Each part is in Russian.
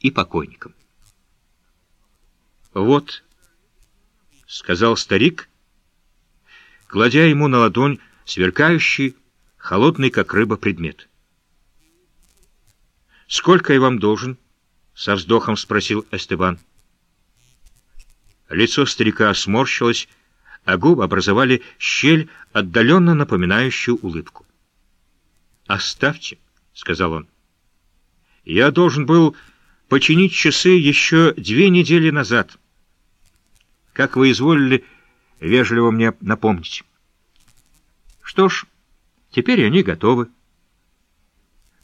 и покойникам. «Вот», — сказал старик, кладя ему на ладонь сверкающий, холодный, как рыба, предмет. «Сколько я вам должен?» — со вздохом спросил Эстебан. Лицо старика сморщилось, а губы образовали щель, отдаленно напоминающую улыбку. «Оставьте», — сказал он. «Я должен был починить часы еще две недели назад. Как вы изволили вежливо мне напомнить. Что ж, теперь они готовы.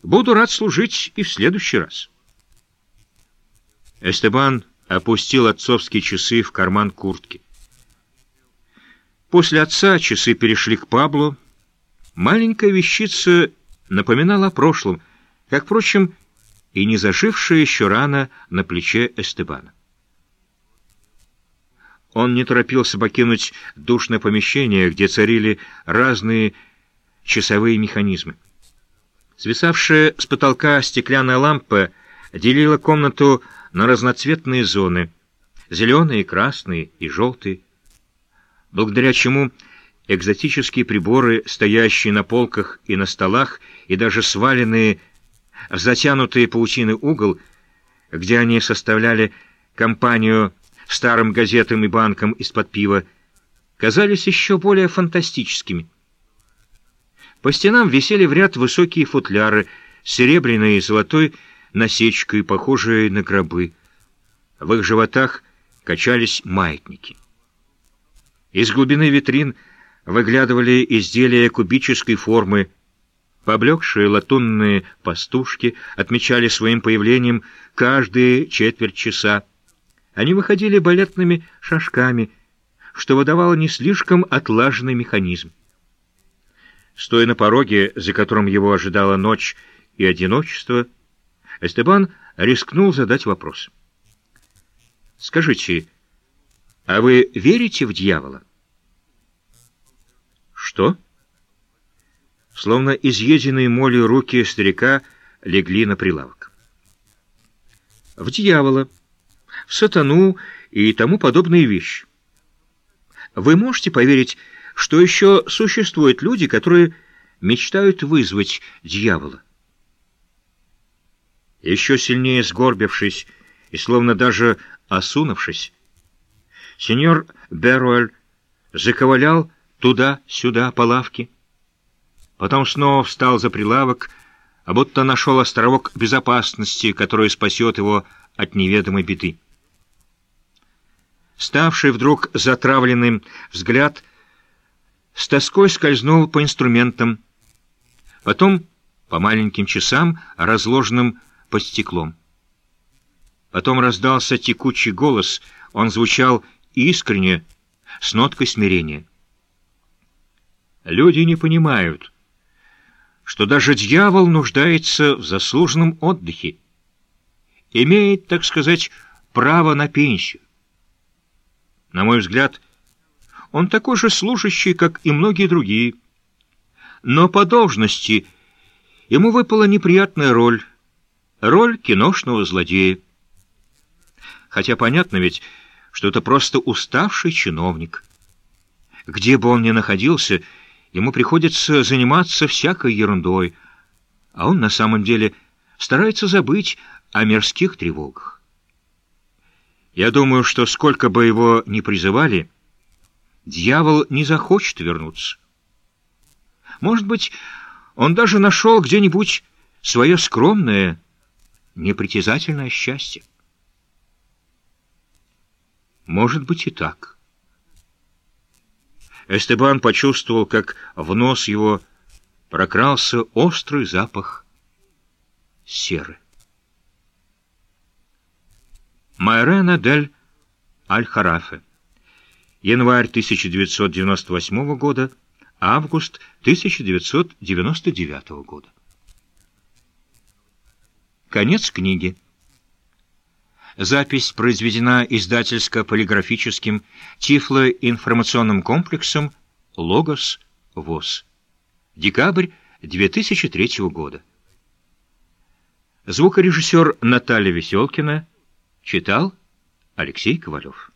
Буду рад служить и в следующий раз». Эстебан опустил отцовские часы в карман куртки. После отца часы перешли к Паблу. Маленькая вещица напоминала о прошлом, как, впрочем, и не зажившая еще рана на плече Эстебана. Он не торопился покинуть душное помещение, где царили разные часовые механизмы. Свисавшая с потолка стеклянная лампа делила комнату на разноцветные зоны — зеленые, красные и желтые, благодаря чему экзотические приборы, стоящие на полках и на столах, и даже сваленные в затянутый паутины угол, где они составляли компанию старым газетам и банкам из-под пива, казались еще более фантастическими. По стенам висели в ряд высокие футляры, серебряной и золотой насечкой, похожие на гробы. В их животах качались маятники. Из глубины витрин выглядывали изделия кубической формы, Поблекшие латунные пастушки отмечали своим появлением каждые четверть часа. Они выходили балетными шажками, что выдавало не слишком отлаженный механизм. Стоя на пороге, за которым его ожидала ночь и одиночество, Эстебан рискнул задать вопрос. «Скажите, а вы верите в дьявола?» «Что?» Словно изъеденные молью руки старика легли на прилавок. В дьявола, в сатану и тому подобные вещи. Вы можете поверить, что еще существуют люди, которые мечтают вызвать дьявола? Еще сильнее сгорбившись и словно даже осунувшись, сеньор Беруэль заковылял туда-сюда по лавке, Потом снова встал за прилавок, а будто нашел островок безопасности, который спасет его от неведомой беды. Ставший вдруг затравленным взгляд с тоской скользнул по инструментам, потом по маленьким часам, разложенным под стеклом. Потом раздался текучий голос, он звучал искренне, с ноткой смирения. «Люди не понимают» что даже дьявол нуждается в заслуженном отдыхе, имеет, так сказать, право на пенсию. На мой взгляд, он такой же служащий, как и многие другие. Но по должности ему выпала неприятная роль, роль киношного злодея. Хотя понятно ведь, что это просто уставший чиновник. Где бы он ни находился, Ему приходится заниматься всякой ерундой, а он на самом деле старается забыть о мирских тревогах. Я думаю, что сколько бы его ни призывали, дьявол не захочет вернуться. Может быть, он даже нашел где-нибудь свое скромное, непритязательное счастье. Может быть и так. Эстебан почувствовал, как в нос его прокрался острый запах серы. Майрена дель Аль-Харафе. Январь 1998 года, август 1999 года. Конец книги. Запись произведена издательско-полиграфическим тифлоинформационным комплексом «Логос ВОЗ». Декабрь 2003 года. Звукорежиссер Наталья Веселкина читал Алексей Ковалев.